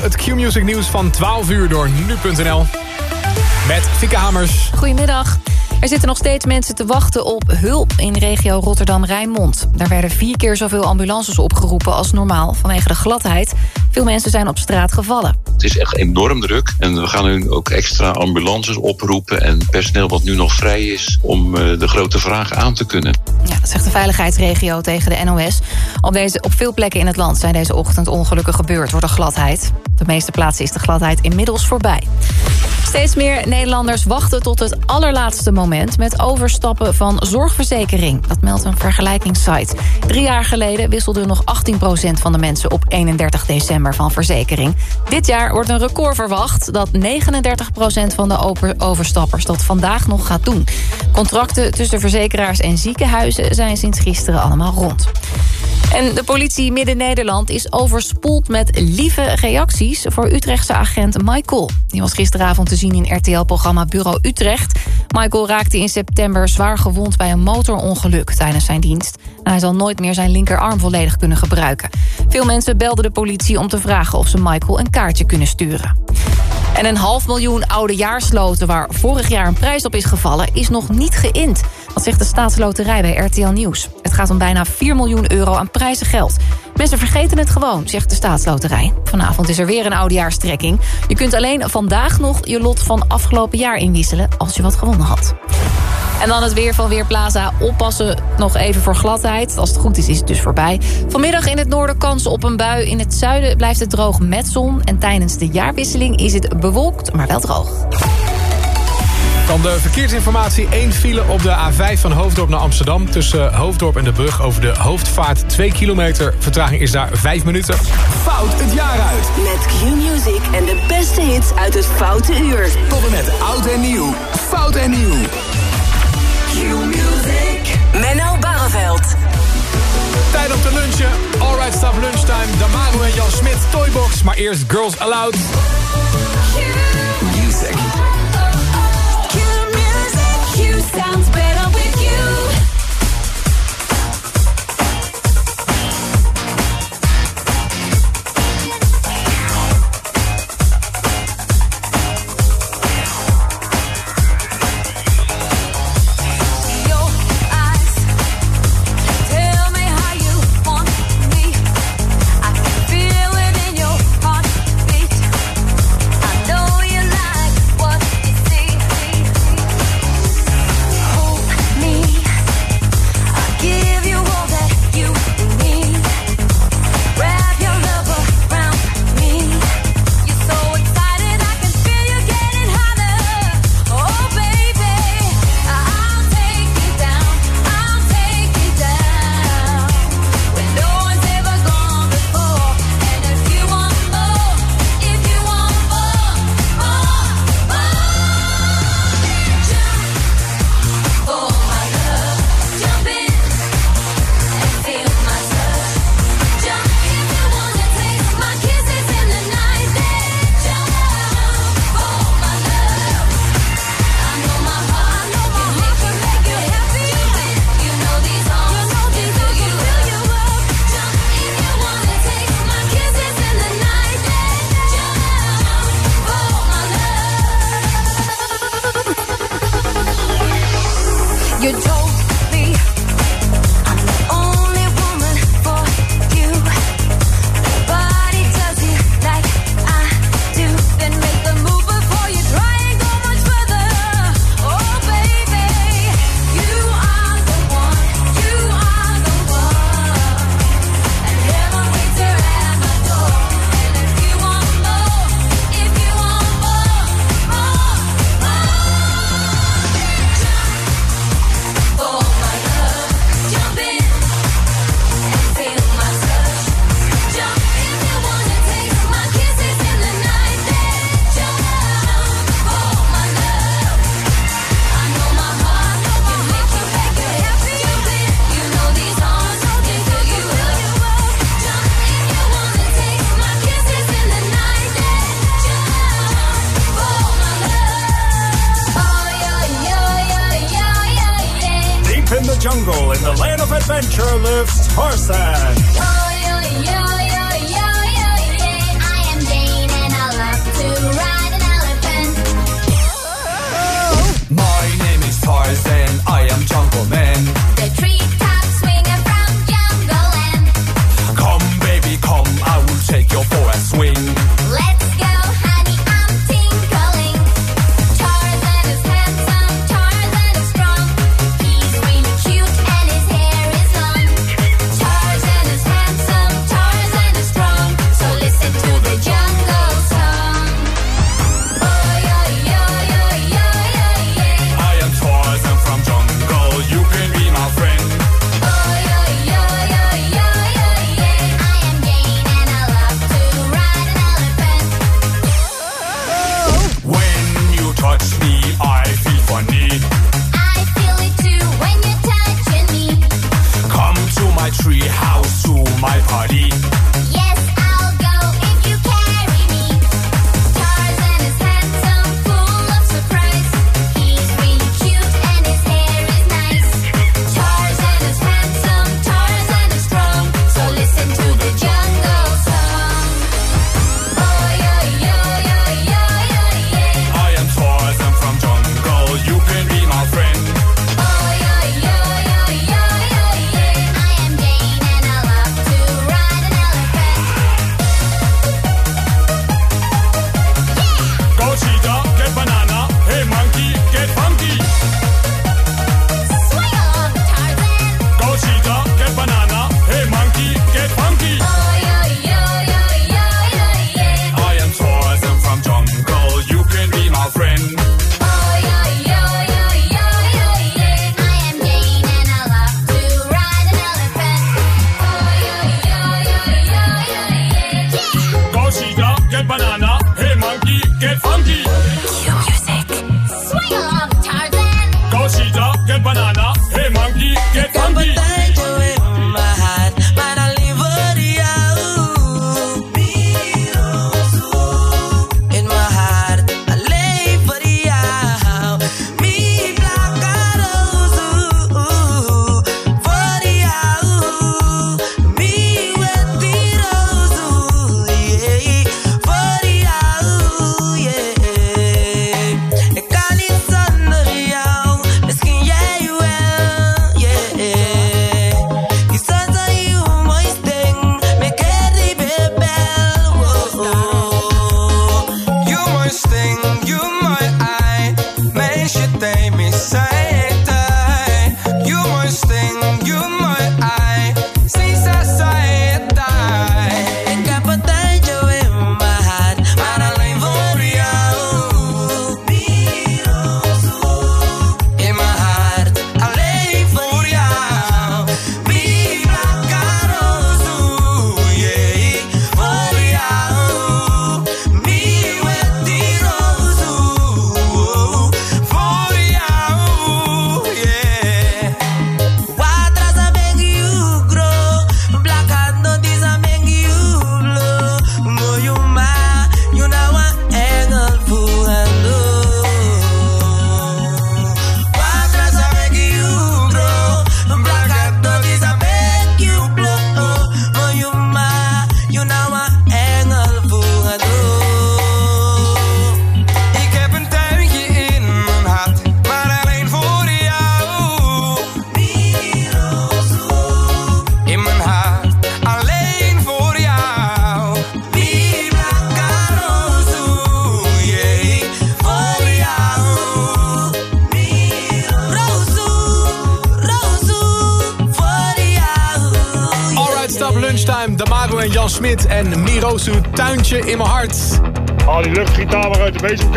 Het Q-Music nieuws van 12 uur door nu.nl. Met Fieke Hamers. Goedemiddag. Er zitten nog steeds mensen te wachten op hulp in regio Rotterdam-Rijnmond. Daar werden vier keer zoveel ambulances opgeroepen als normaal vanwege de gladheid. Veel mensen zijn op straat gevallen. Het is echt enorm druk en we gaan nu ook extra ambulances oproepen... en personeel wat nu nog vrij is om eh, de grote vraag aan te kunnen. Ja, dat zegt de veiligheidsregio tegen de NOS. Op, deze, op veel plekken in het land zijn deze ochtend ongelukken gebeurd door de gladheid. Op de meeste plaatsen is de gladheid inmiddels voorbij. Steeds meer Nederlanders wachten tot het allerlaatste moment... met overstappen van zorgverzekering. Dat meldt een vergelijkingssite. Drie jaar geleden wisselde nog 18% van de mensen... op 31 december van verzekering. Dit jaar wordt een record verwacht... dat 39% van de overstappers dat vandaag nog gaat doen. Contracten tussen verzekeraars en ziekenhuizen... zijn sinds gisteren allemaal rond. En de politie Midden-Nederland is overspoeld met lieve reacties... voor Utrechtse agent Michael. Die was gisteravond te zien in RTL-programma Bureau Utrecht. Michael raakte in september zwaar gewond bij een motorongeluk tijdens zijn dienst. hij zal nooit meer zijn linkerarm volledig kunnen gebruiken. Veel mensen belden de politie om te vragen of ze Michael een kaartje kunnen sturen. En een half miljoen oudejaarsloten waar vorig jaar een prijs op is gevallen... is nog niet geïnd. Dat zegt de staatsloterij bij RTL Nieuws. Het gaat om bijna 4 miljoen euro aan prijzengeld. Mensen vergeten het gewoon, zegt de staatsloterij. Vanavond is er weer een oudejaarstrekking. Je kunt alleen vandaag nog je lot van afgelopen jaar inwisselen... als je wat gewonnen had. En dan het weer van Weerplaza. Oppassen nog even voor gladheid. Als het goed is, is het dus voorbij. Vanmiddag in het noorden kans op een bui. In het zuiden blijft het droog met zon. En tijdens de jaarwisseling is het bewolkt, maar wel droog. Dan de verkeersinformatie. 1 file op de A5 van Hoofddorp naar Amsterdam. Tussen Hoofddorp en de brug over de hoofdvaart 2 kilometer. Vertraging is daar 5 minuten. Fout het jaar uit. Met Q-Music en de beste hits uit het Foute Uur. Tot en met oud en nieuw. Fout en nieuw. Q-Music. Menno Barreveld. Tijd om te lunchen. Alright, stop lunchtime. Damaro en Jan Smit, Toybox. Maar eerst Girls Aloud. Sounds better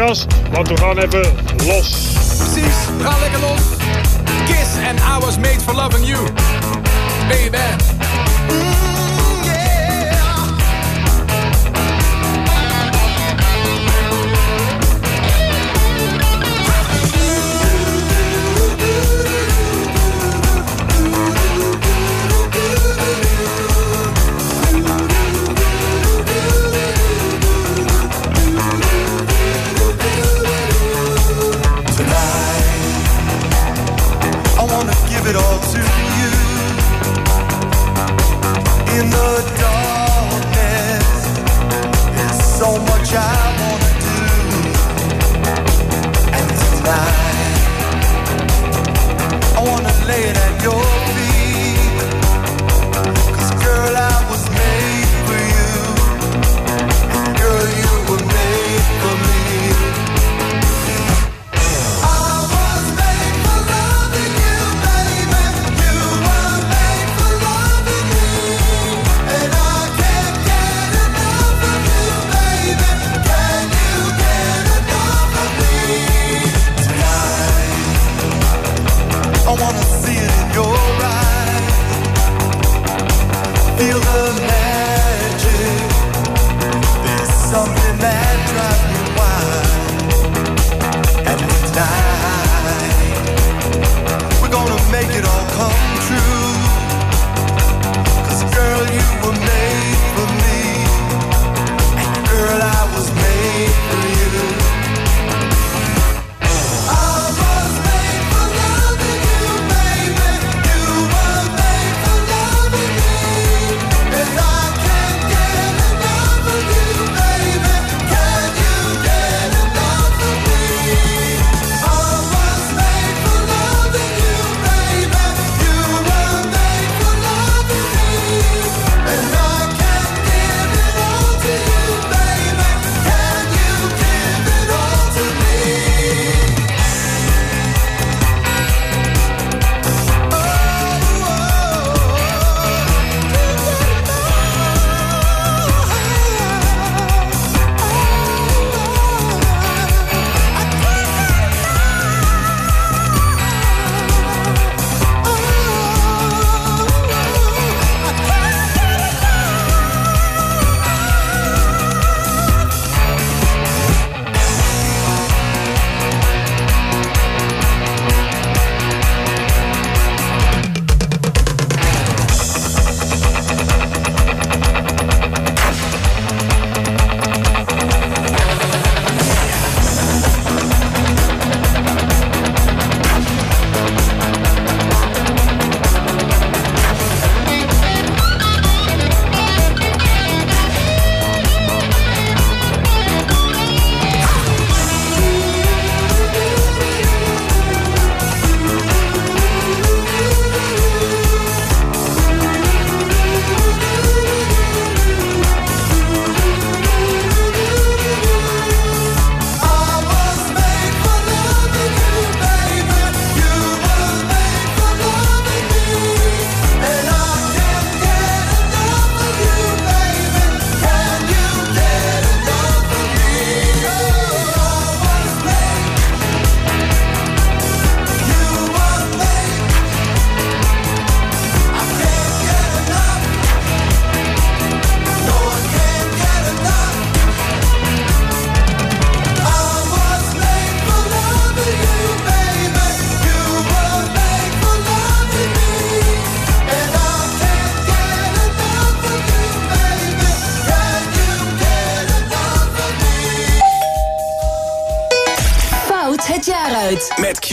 gas, want we gaan even los. Precies, lekker los. Kiss and I was made for loving you, baby. Mm.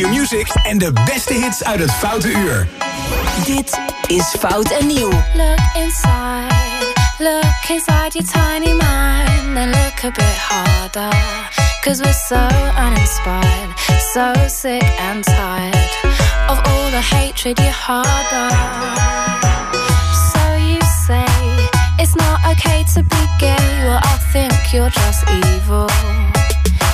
Fout. Q-Music en de beste hits uit het Foute Uur. Dit is Fout en Nieuw. Look inside, look inside your tiny mind, then look a bit harder. Cause we're so uninspired, so sick and tired of all the hatred you harbor. So you say it's not okay to be gay, well, I think you're just evil.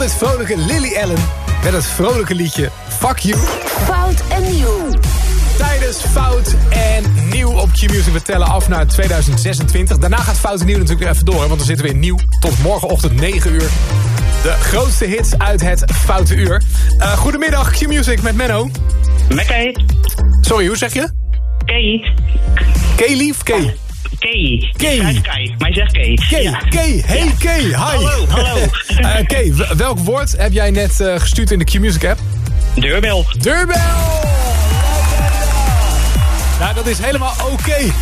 Altijd vrolijke Lily Allen met het vrolijke liedje Fuck You. Fout en Nieuw. Tijdens Fout en Nieuw op Q-Music. We tellen af naar 2026. Daarna gaat Fout en Nieuw natuurlijk weer even door. Want dan zitten we in Nieuw tot morgenochtend 9 uur. De grootste hits uit het Foute Uur. Eh, goedemiddag Q-Music met Menno. Met Kate. Sorry, hoe zeg je? Kate. Kaylee of Kay? Kay. Kay. Kay, maar zegt Kay. Kay, Ja. Kay, hey Kay, hi. Hallo, hallo. Eh, Kay, welk woord heb jij net eh, gestuurd in de Q-Music app? Deurbel. Deurbel! Nou, dat is helemaal oké.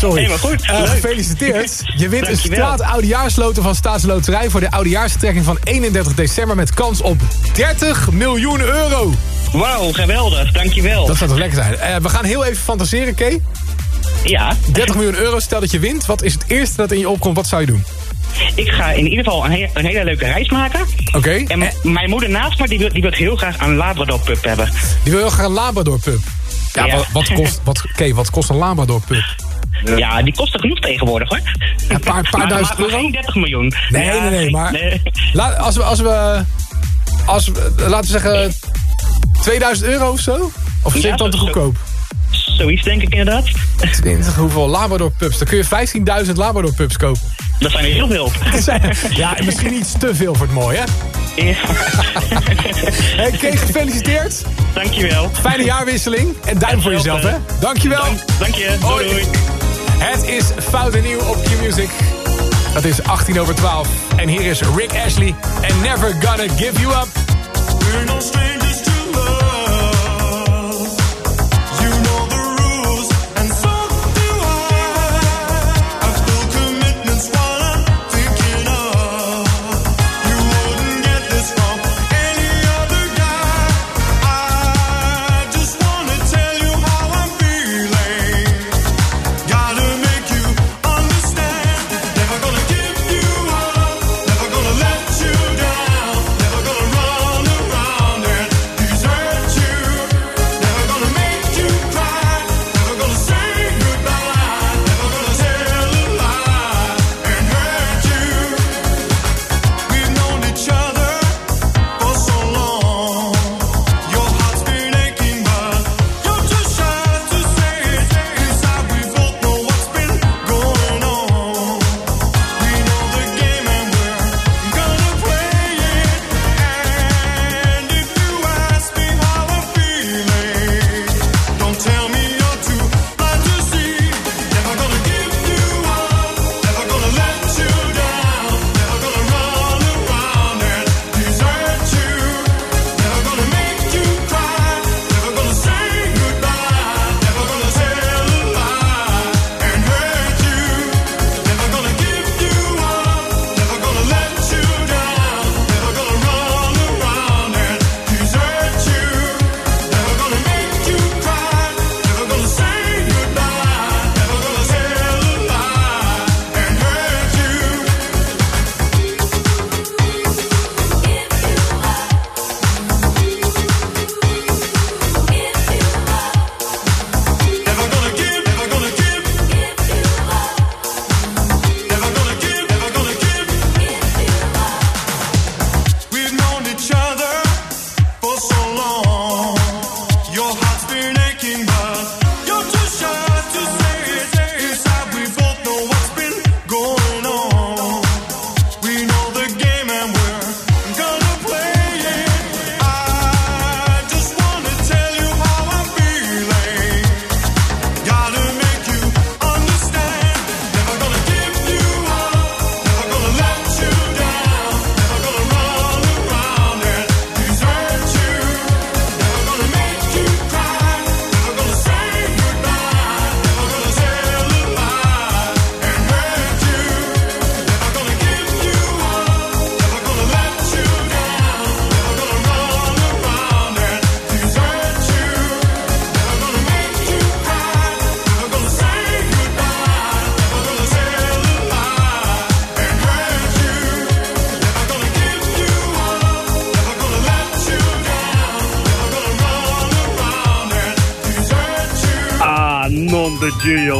Sorry. Helemaal goed, Eh, gefeliciteerd. Je wint een straat oudejaarsloten van Staatsloterij... voor de oudejaarstrekking van 31 december... met kans op 30 miljoen euro. Wauw, geweldig. Dankjewel. Dat zou toch lekker zijn. We gaan heel even fantaseren, Kay. Ja. 30 miljoen euro, stel dat je wint. Wat is het eerste dat in je opkomt? Wat zou je doen? Ik ga in ieder geval een, he- een hele leuke reis maken. Oké. En mijn moeder naast me, die wil, die wil heel graag een Labrador pup hebben. Die wil heel graag een Labrador pup. Ja, Ja. Wat, wat kost, wat, Kay, wat kost een Labrador pup? Ja, die kosten genoeg tegenwoordig hoor. Een paar, paar Maar- duizend maar, maar euro? geen 30 miljoen. Nee, Ja, nee, nee, maar nee. Laat, als we, als we, als we, laten we zeggen, 2000 euro of zo? Of Ja, het dan te goedkoop? zoiets denk ik inderdaad. Hoeveel Labrador pups? Dan kun je 15.000 Labrador pups kopen. Dat zijn er heel veel. ja, en misschien iets te veel voor het mooie, hè? Ja. hey, Kees, gefeliciteerd. Dankjewel. Fijne jaarwisseling. En duim voor jezelf, hè? Dankjewel. Dank, dank je. Doei, doei. Het is Fout en Nieuw op Q-Music. Dat is 18 over 12. En hier is Rick Ashley and Never Gonna Give You Up.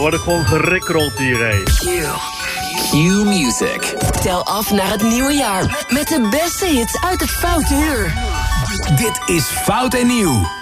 word ik gewoon gerikrold die race. Q-Music. Tel af naar het nieuwe jaar met de beste hits uit het Foute Uur. Dit is Fout en Nieuw.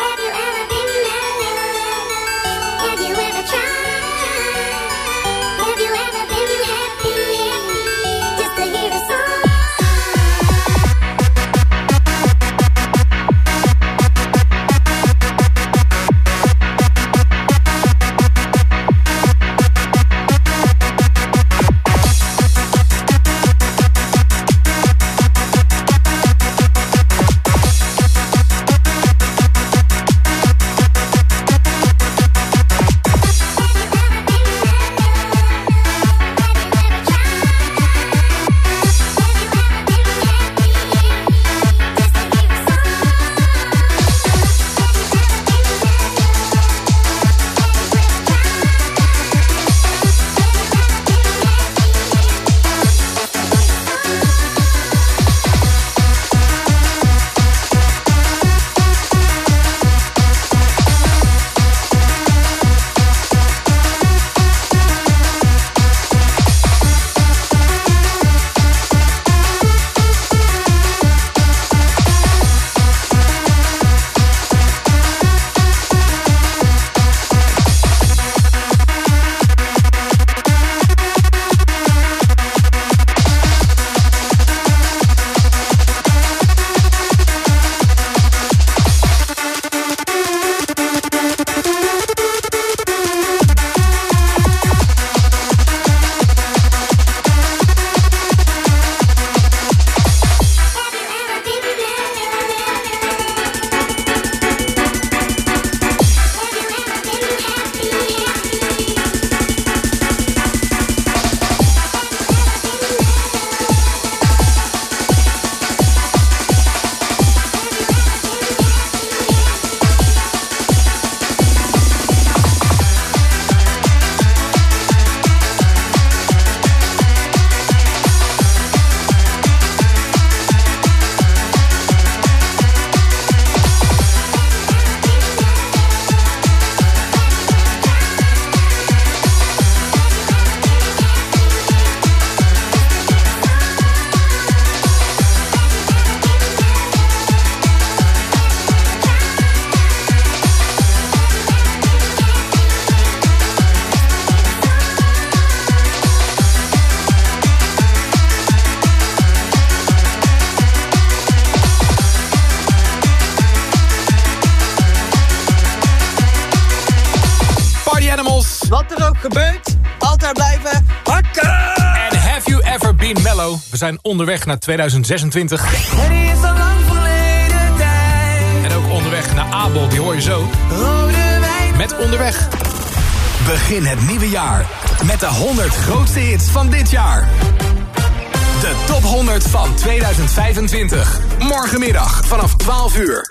We zijn onderweg naar 2026. En die is al lang verleden tijd. En ook onderweg naar Abel, die hoor je zo. Rode wijn. Met onderweg. Begin het nieuwe jaar met de 100 grootste hits van dit jaar. De top 100 van 2025. Morgenmiddag vanaf 12 uur.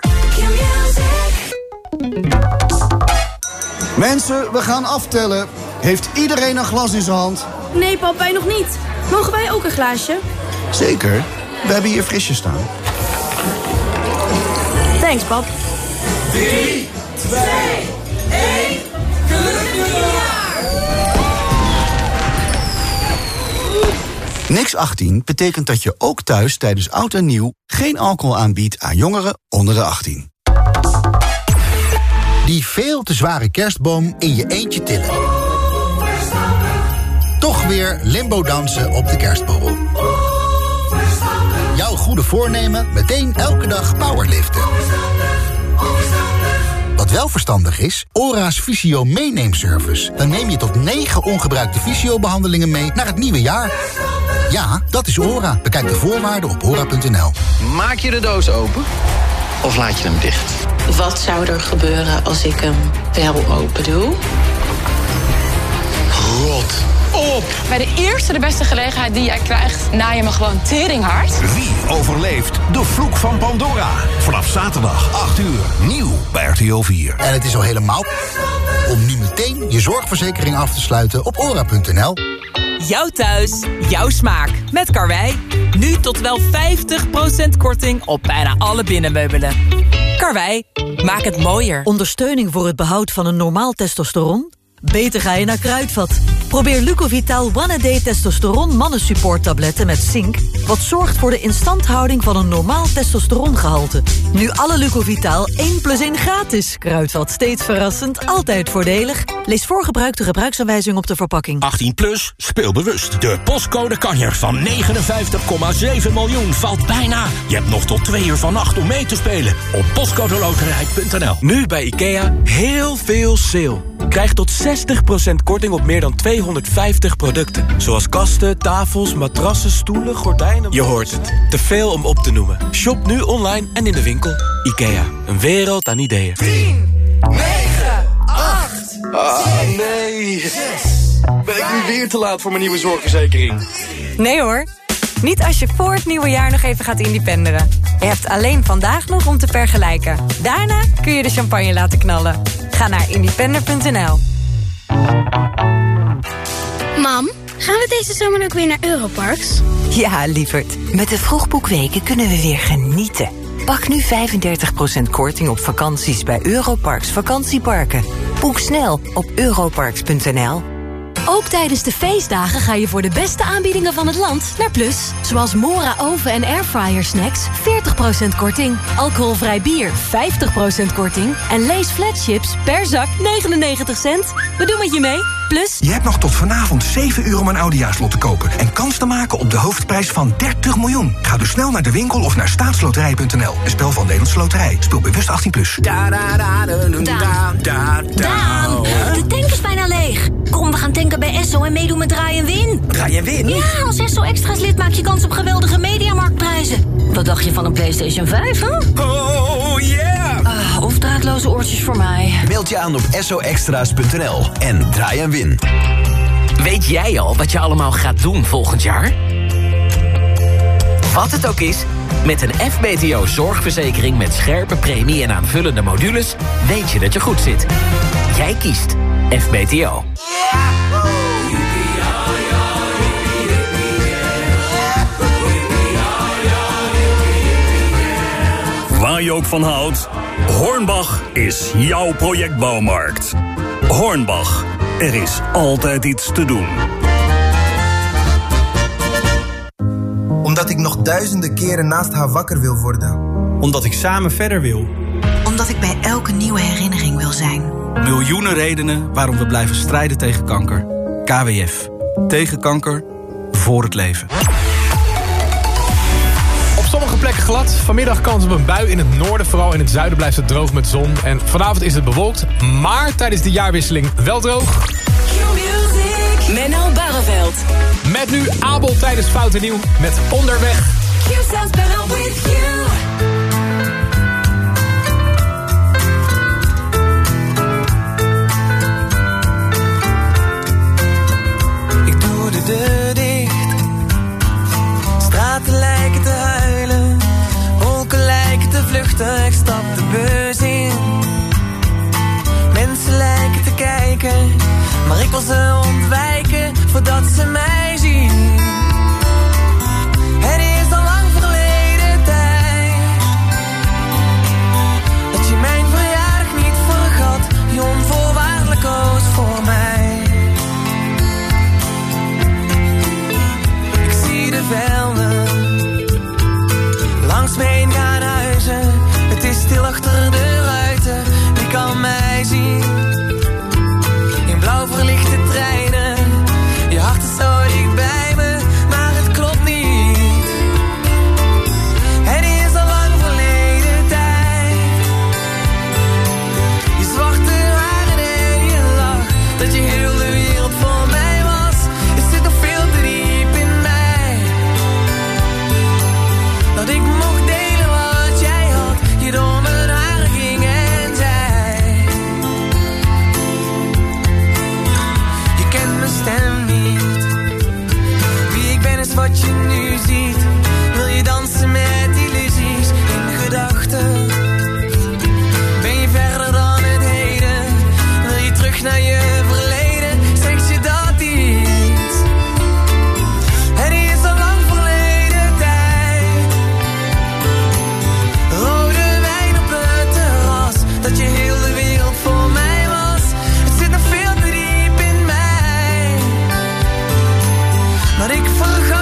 Mensen, we gaan aftellen. Heeft iedereen een glas in zijn hand? Nee, pap, wij nog niet. Mogen wij ook een glaasje? Zeker. We hebben hier frisjes staan. Thanks, pap. 3, 2, 1. Gelukkig nieuwjaar. Niks 18 betekent dat je ook thuis tijdens oud en nieuw... geen alcohol aanbiedt aan jongeren onder de 18. Die veel te zware kerstboom in je eentje tillen. Toch weer limbo dansen op de kerstborrel. Jouw goede voornemen meteen elke dag powerliften. Wat wel verstandig is, ORA's Visio meeneemservice. Dan neem je tot 9 ongebruikte visio-behandelingen mee naar het nieuwe jaar. Ja, dat is ORA. Bekijk de voorwaarden op ora.nl. Maak je de doos open of laat je hem dicht? Wat zou er gebeuren als ik hem wel open doe? Rot op! Bij de eerste de beste gelegenheid die jij krijgt, na je me gewoon teringhard. Wie overleeft de vloek van Pandora? Vanaf zaterdag 8 uur, nieuw bij RTL 4. En het is al helemaal om nu meteen je zorgverzekering af te sluiten op ora.nl. Jouw thuis, jouw smaak. Met Karwei. Nu tot wel 50% korting op bijna alle binnenmeubelen. Karwei, maak het mooier. Ondersteuning voor het behoud van een normaal testosteron? Beter ga je naar Kruidvat. Probeer Lucovital One A Day Testosteron Mannensupport tabletten met zink... wat zorgt voor de instandhouding van een normaal testosterongehalte. Nu alle Lucovital 1 plus 1 gratis. Kruidvat, steeds verrassend, altijd voordelig. Lees voor gebruik de gebruiksaanwijzing op de verpakking. 18 plus, speel bewust. De postcode kanjer van 59,7 miljoen valt bijna. Je hebt nog tot twee uur vannacht om mee te spelen. Op postcodeloterij.nl Nu bij IKEA heel veel sale. Krijg tot 60% korting op meer dan 250 producten. Zoals kasten, tafels, matrassen, stoelen, gordijnen... Je hoort het. Te veel om op te noemen. Shop nu online en in de winkel. IKEA. Een wereld aan ideeën. 10, 9, 8, Ah, nee. Ben ik nu weer te laat voor mijn nieuwe zorgverzekering? Nee hoor. Niet als je voor het nieuwe jaar nog even gaat independeren. Je hebt alleen vandaag nog om te vergelijken. Daarna kun je de champagne laten knallen. Ga naar independer.nl. Mam, gaan we deze zomer ook weer naar Europarks? Ja, lieverd. Met de vroegboekweken kunnen we weer genieten. Pak nu 35% korting op vakanties bij Europarks vakantieparken. Boek snel op europarks.nl. Ook tijdens de feestdagen ga je voor de beste aanbiedingen van het land naar Plus. Zoals Mora oven- en airfryer snacks 40% korting. Alcoholvrij bier 50% korting. En Lees flatships per zak 99 cent. We doen met je mee. Plus... Je hebt nog tot vanavond 7 uur om een oudejaarslot te kopen... en kans te maken op de hoofdprijs van 30 miljoen. Ga dus snel naar de winkel of naar staatsloterij.nl. Een spel van Nederlandse Loterij. Speel bewust 18+. Plus. Daan, de tank is bijna leeg. Kom, we gaan tanken bij Esso en meedoen met Draai en Win. Draai en Win? Ja, als Esso Extra's lid maak je kans op geweldige mediamarktprijzen. Wat dacht je van een PlayStation 5, hè? Oh, yeah! Of draadloze oortjes voor mij. Meld je aan op soextra's.nl en draai en win. Weet jij al wat je allemaal gaat doen volgend jaar? Wat het ook is, met een FBTO zorgverzekering met scherpe premie en aanvullende modules... weet je dat je goed zit. Jij kiest FBTO. Waar je ook van houdt, Hornbach is jouw projectbouwmarkt. Hornbach, er is altijd iets te doen. Omdat ik nog duizenden keren naast haar wakker wil worden. Omdat ik samen verder wil. Omdat ik bij elke nieuwe herinnering wil zijn. Miljoenen redenen waarom we blijven strijden tegen kanker. KWF. Tegen kanker. Voor het leven. Glad. Vanmiddag kans op een bui in het noorden. Vooral in het zuiden blijft het droog met zon. En vanavond is het bewolkt. Maar tijdens de jaarwisseling wel droog. Met nu Abel tijdens Fout en Nieuw. Met Onderweg. With you. ik vergeet.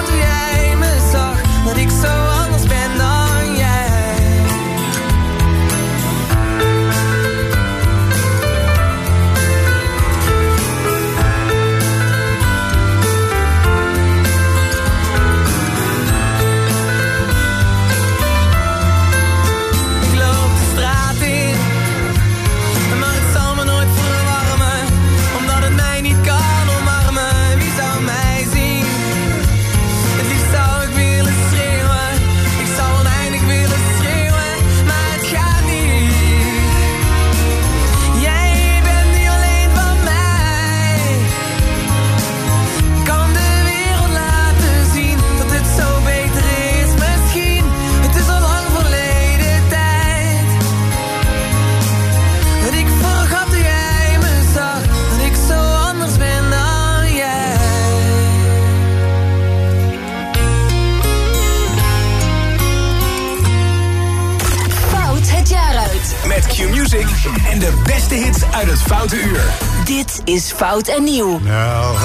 Fout en nieuw. Nou,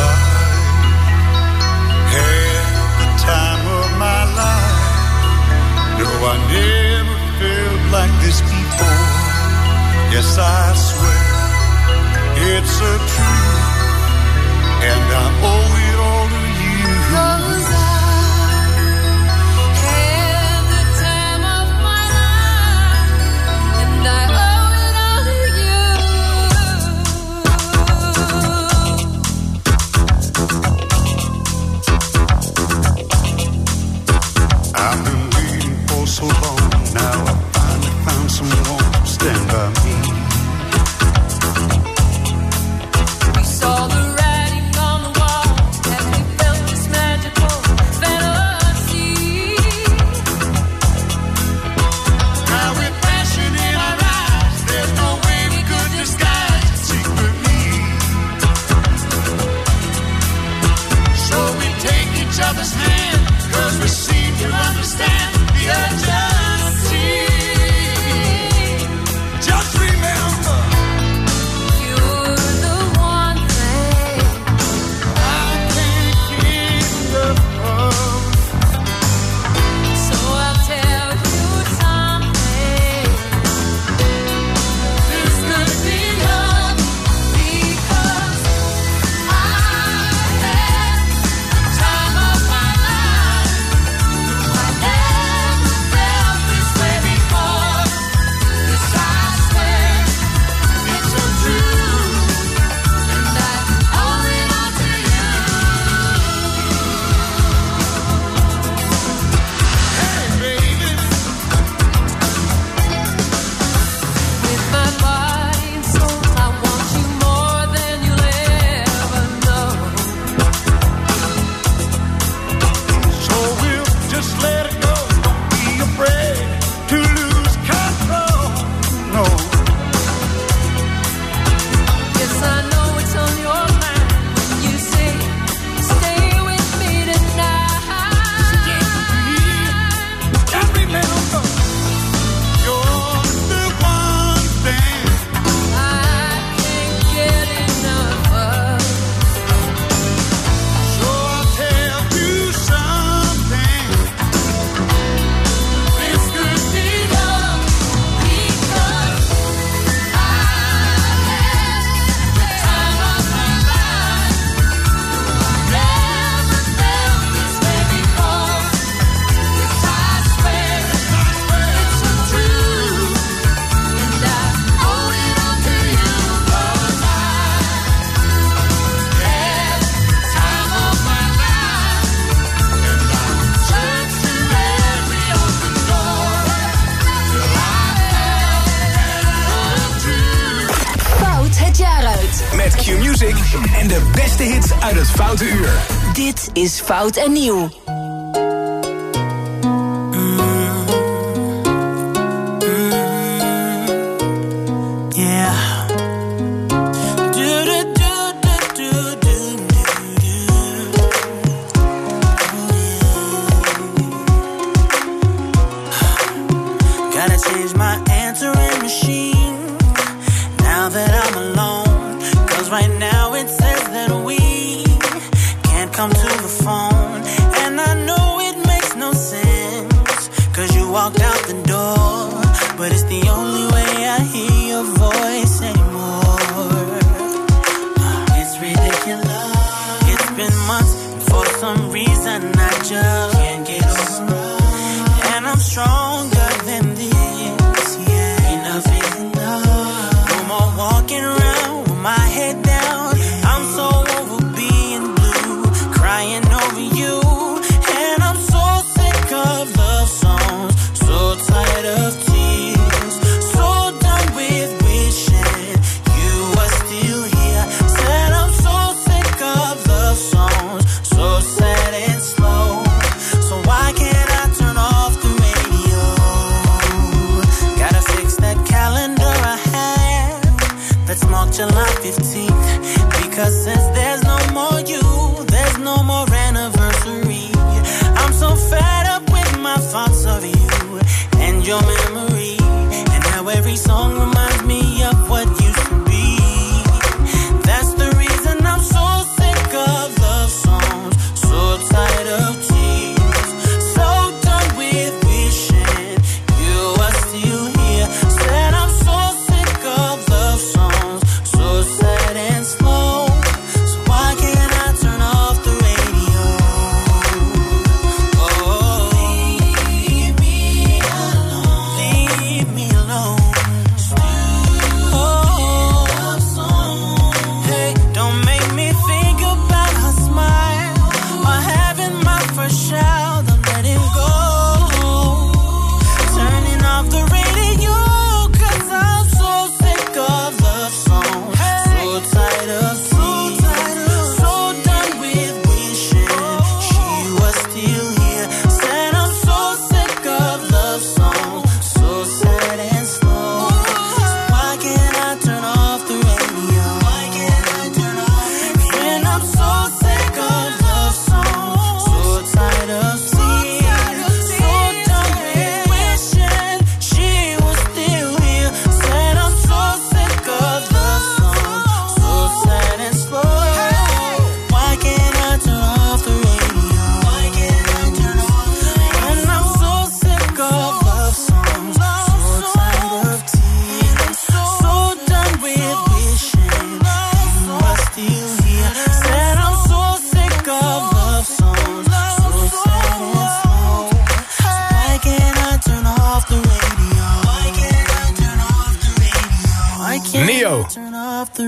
is Fout en Nieuw.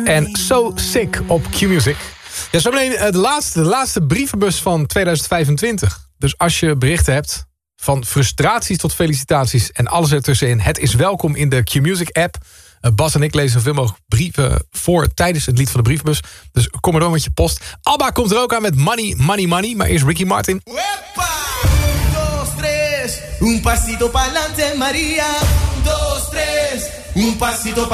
En So Sick op Q-Music. Ja, zo meteen eh, de laatste, de laatste brievenbus van 2025. Dus als je berichten hebt, van frustraties tot felicitaties en alles ertussenin. Het is welkom in de Q-Music app. Eh, Bas en ik lezen zoveel mogelijk brieven voor tijdens het lied van de brievenbus. Dus kom er dan met je post. Abba komt er ook aan met money, money, money. Maar eerst Ricky Martin. Dos, tres. Un pasito pa'lante, Maria. dos, tres. Un pasito.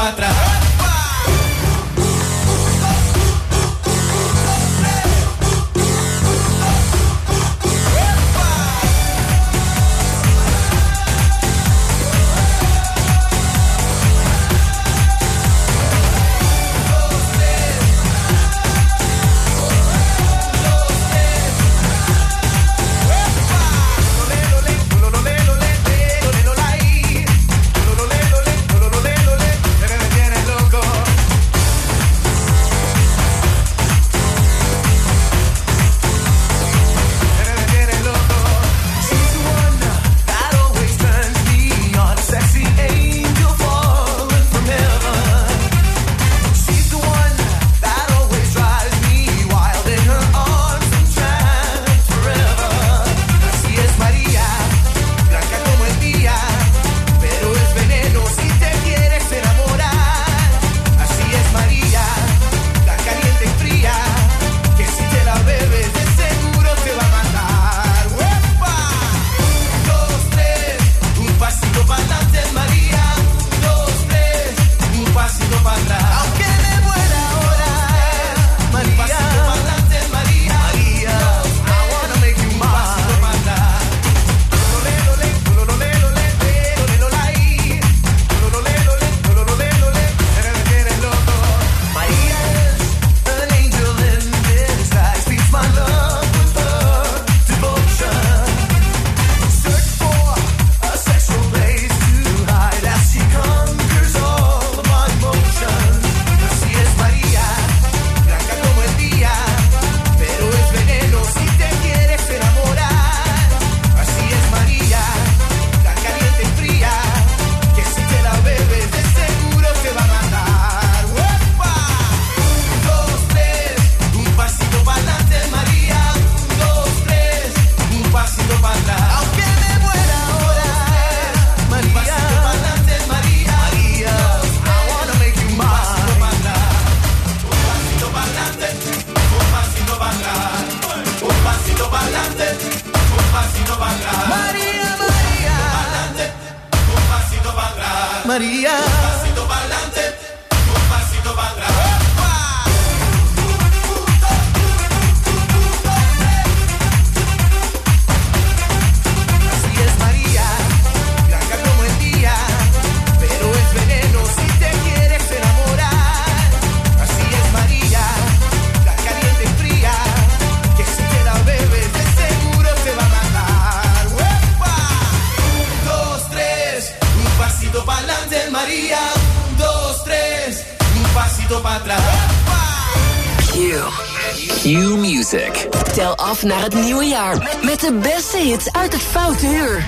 Q Music. Tel af naar het nieuwe jaar met de beste hits uit het Foute Uur.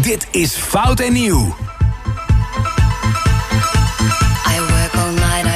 Dit is Fout en Nieuw. I work all night,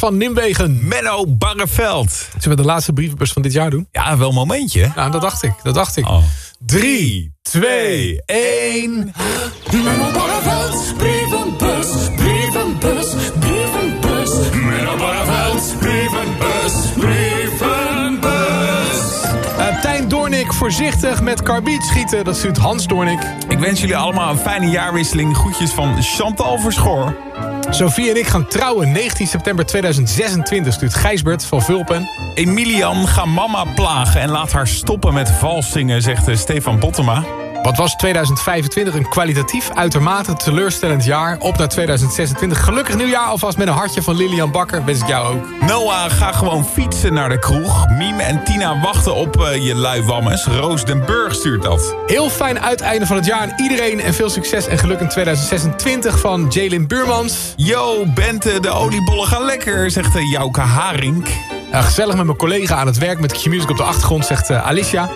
van Nimwegen. Menno Barreveld. Zullen we de laatste brievenbus van dit jaar doen? Ja, wel een momentje. Ja, dat dacht ik. Dat dacht ik. 3, 2, 1. Menno Barreveld, brievenbus, brievenbus, brievenbus. Menno Barreveld, brievenbus, brievenbus. Uh, Tijn Doornik, voorzichtig met karbiet schieten. Dat stuurt Hans Doornik. Ik wens jullie allemaal een fijne jaarwisseling. Groetjes van Chantal Verschoor. Sophie en ik gaan trouwen 19 september 2026, stuurt Gijsbert van Vulpen. Emilian, ga mama plagen en laat haar stoppen met vals zingen, zegt eh, Stefan Bottema. Wat was 2025 een kwalitatief uitermate teleurstellend jaar. Op naar 2026. Gelukkig nieuwjaar alvast met een hartje van Lilian Bakker. Wens ik jou ook. Noah, ga gewoon fietsen naar de kroeg. Miem en Tina wachten op eh, je luiwammes. Roos den Burg stuurt dat. Heel fijn uiteinde van het jaar aan iedereen. En veel succes en geluk in 2026 van Jalen Buurmans. Yo, Bente, de oliebollen gaan lekker, zegt uh, Jouke Haring. Uh, gezellig met mijn collega aan het werk met Q-Music op de achtergrond, zegt uh, Alicia.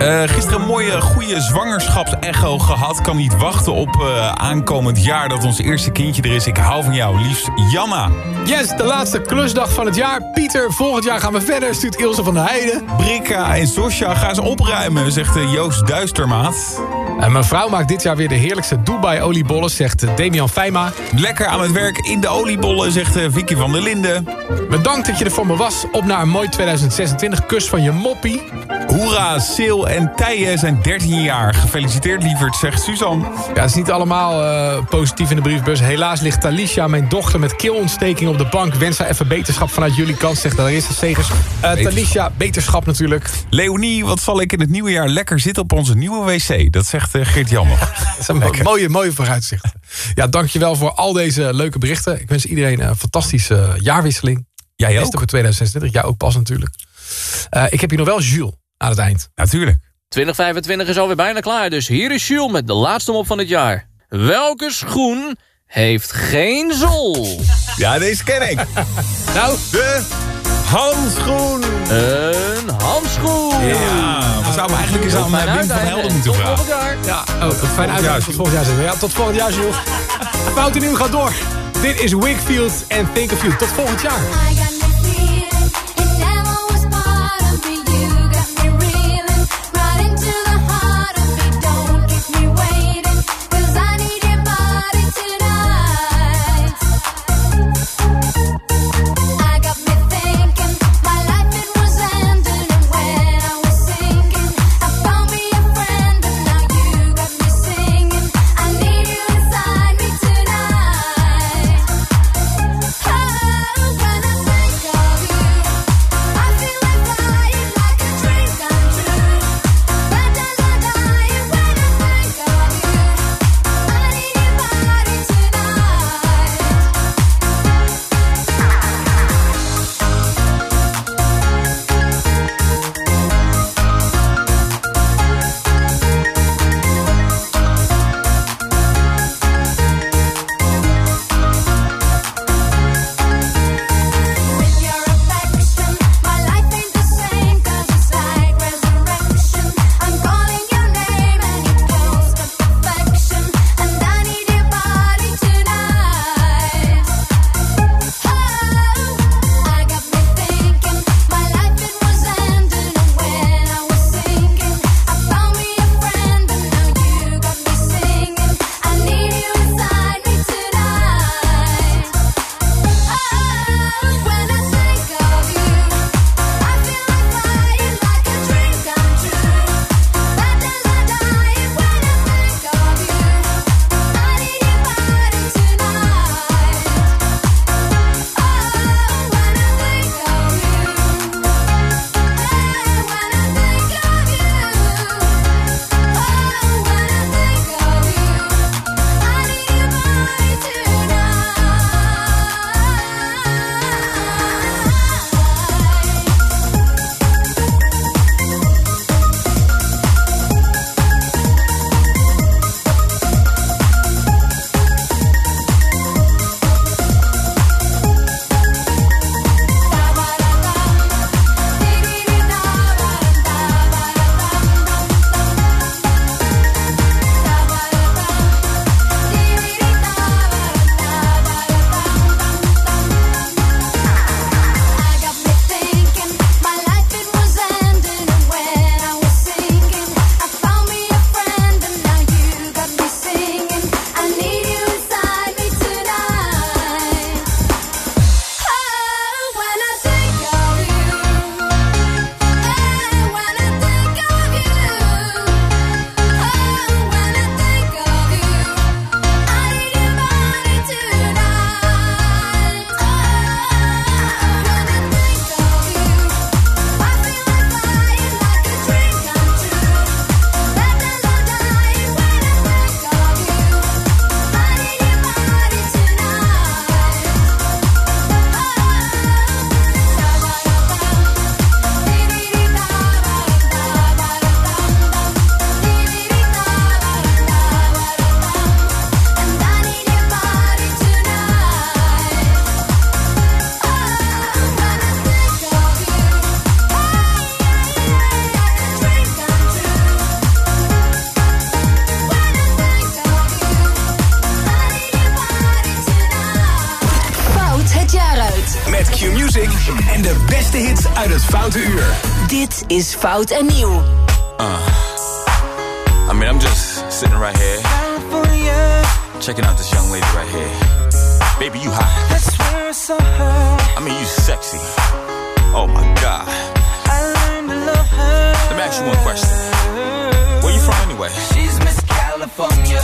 Eh, gisteren een mooie, goede zwangerschapsecho gehad. Kan niet wachten op eh, aankomend jaar dat ons eerste kindje er is. Ik hou van jou, liefst Janna. Yes, de laatste klusdag van het jaar. Pieter, volgend jaar gaan we verder, stuurt Ilse van der Heijden. Brika en Sosja gaan ze opruimen, zegt eh, Joost Duistermaat. En mijn vrouw maakt dit jaar weer de heerlijkste Dubai-oliebollen, zegt Damian Feima. Lekker aan het werk in de oliebollen, zegt Vicky van der Linden. Bedankt dat je er voor me was. Op naar een mooi 2026. Kus van je moppie. Hoera, Sil en Tijen zijn 13 jaar. Gefeliciteerd, lieverd, zegt Suzanne. Ja, het is niet allemaal eh, positief in de briefbus. Helaas ligt Talisha, mijn dochter, met keelontsteking op de bank. Wens haar even beterschap vanuit jullie kant, zegt Larissa Segers. Uh, Talisha, beterschap natuurlijk. Leonie, wat zal ik in het nieuwe jaar lekker zitten op onze nieuwe wc? Dat zegt uh, Geert-Jan nog. Dat zijn mo- mooie, mooie vooruitzichten. Ja, dankjewel voor al deze leuke berichten. Ik wens iedereen een fantastische jaarwisseling. Jij ook. voor 2026. Jij ook pas natuurlijk. Eh, ik heb hier nog wel Jules aan het eind. Natuurlijk. 2025 is alweer bijna klaar, dus hier is Jules met de laatste mop van het jaar. Welke schoen heeft geen zool? Ja, deze ken ik. nou, de handschoen. Een handschoen. Ja, we zouden eigenlijk eens aan eh, Wim van Helden moeten Tot vragen. volgend jaar. Ja, oh, fijn uit. Tot volgend jaar. we. Ja, tot volgend jaar, Jules. Fout en nieuw gaat door. Dit is Wickfield en Think of You. Tot volgend jaar. En de beste hits uit het Foute Uur. Dit is Fout en Nieuw. Uh, I mean, I'm just sitting right here. Checking out this young lady right here. Baby, you hot. I swear I saw her. I mean, you sexy. Oh my God. I learned to love her. Let me ask you one question. Where you from anyway? She's Miss California.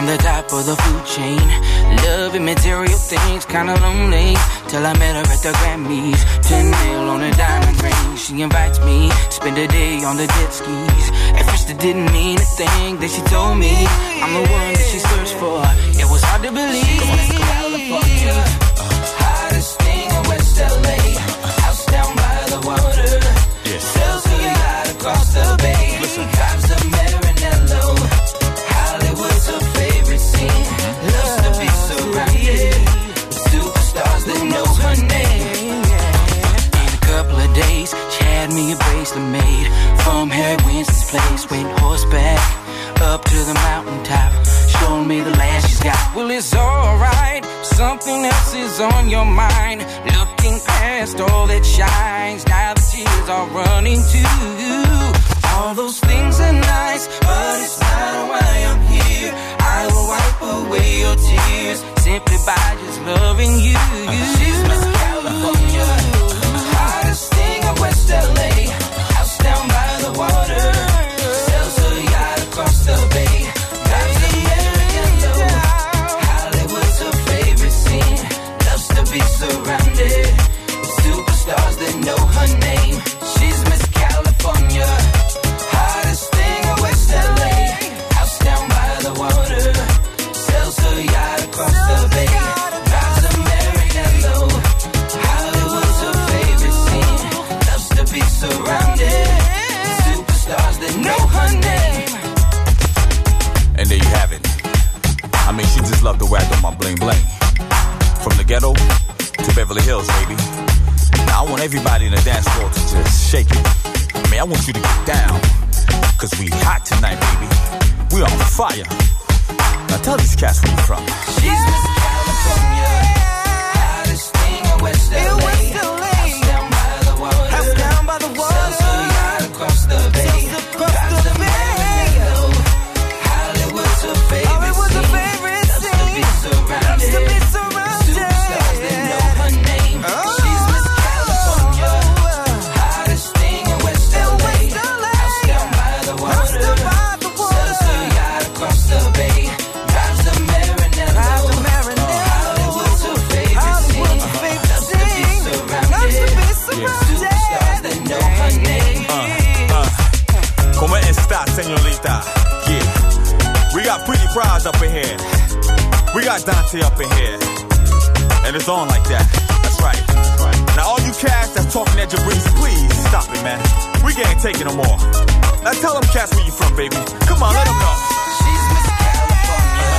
From the top of the food chain. Loving material things, kinda lonely. Till I met her at the Grammys. Ten mil on a diamond ring. She invites me, spend a day on the jet skis. At first it didn't mean a thing. Then she told me I'm the one that she searched for. It was hard to believe. California, bracelet made from Harry Winston's place. Went horseback up to the mountaintop. Showing me the land she's got. Well, it's alright. Something else is on your mind. Looking past all that shines. Now the tears are running too. All those things are nice, but it's not why I'm here. Talking at Jabriz, please stop it, man. We can't take it no more. Now tell them cats where you from, baby. Come on, let them know. She's Miss California.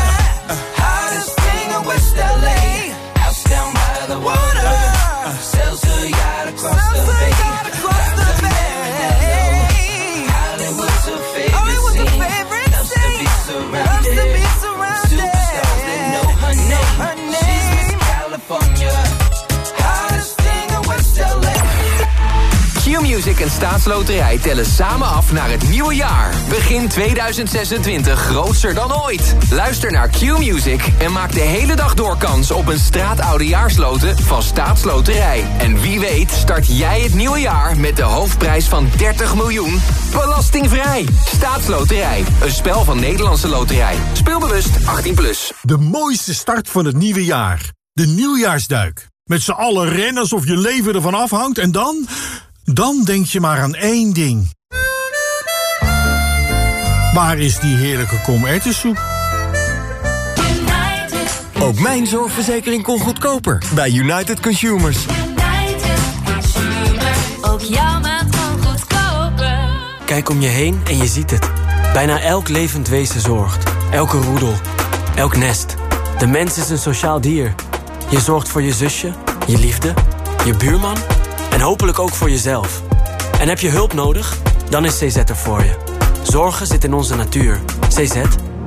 Hottest thing in West LA. House down by the water. Uh. Sells her yacht across the bay. Q-Music en Staatsloterij tellen samen af naar het nieuwe jaar. Begin 2026 grootser dan ooit. Luister naar Q-Music en maak de hele dag door kans op een straatoudejaarsloten van Staatsloterij. En wie weet start jij het nieuwe jaar met de hoofdprijs van 30 miljoen. Belastingvrij. Staatsloterij. Een spel van Nederlandse Loterij. Speelbewust 18+. Plus. De mooiste start van het nieuwe jaar. De nieuwjaarsduik. Met z'n allen rennen alsof je leven ervan afhangt en dan... Dan denk je maar aan één ding. Waar is die heerlijke komertensoep? Ook mijn zorgverzekering kon goedkoper bij United Consumers. Ook jouw maand kan goedkoper. Kijk om je heen en je ziet het. Bijna elk levend wezen zorgt. Elke roedel. Elk nest. De mens is een sociaal dier. Je zorgt voor je zusje, je liefde, je buurman en hopelijk ook voor jezelf. En heb je hulp nodig? Dan is CZ er voor je. Zorgen zit in onze natuur. CZ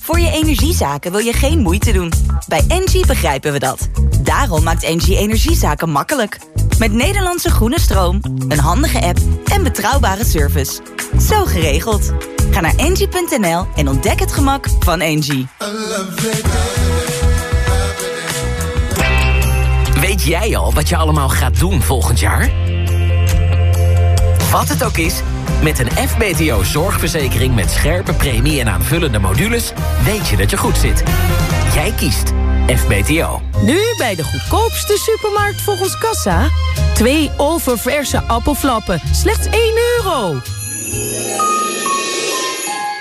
Voor je energiezaken wil je geen moeite doen. Bij Engie begrijpen we dat. Daarom maakt Engie energiezaken makkelijk. Met Nederlandse groene stroom, een handige app en betrouwbare service. Zo geregeld. Ga naar engie.nl en ontdek het gemak van Engie. Weet jij al wat je allemaal gaat doen volgend jaar? Wat het ook is, met een FBTO zorgverzekering met scherpe premie en aanvullende modules... weet je dat je goed zit. Jij kiest FBTO. Nu bij de goedkoopste supermarkt volgens Kassa. Twee oververse appelflappen, slechts 1 euro.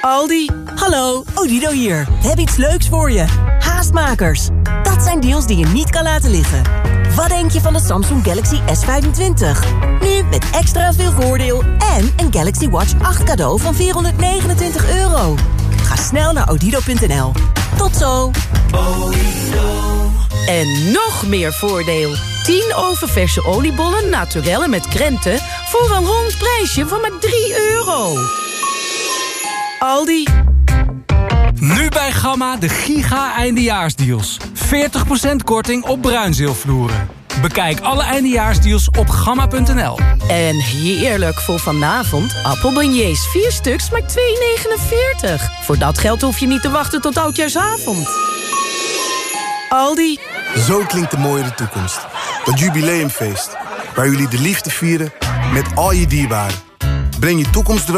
Aldi, hallo, Odido hier. We hebben iets leuks voor je. Haastmakers. Dat zijn deals die je niet kan laten liggen. Wat denk je van de Samsung Galaxy S25? Nu met extra veel voordeel en een Galaxy Watch 8 cadeau van 429 euro. Ga snel naar odido.nl. Tot zo! En nog meer voordeel. 10 oververse oliebollen naturelle met krenten... voor een rond prijsje van maar 3 euro. Aldi. Nu bij Gamma de giga eindejaarsdeals. 40% korting op bruinzeelvloeren. Bekijk alle eindejaarsdeals op gamma.nl. En heerlijk voor vanavond. Appelbeignets, 4 stuks, maar 2,49. Voor dat geld hoef je niet te wachten tot oudjaarsavond. Aldi. Zo klinkt de mooie toekomst. Dat jubileumfeest. Waar jullie de liefde vieren met al je dierbaren. Breng je toekomstdroom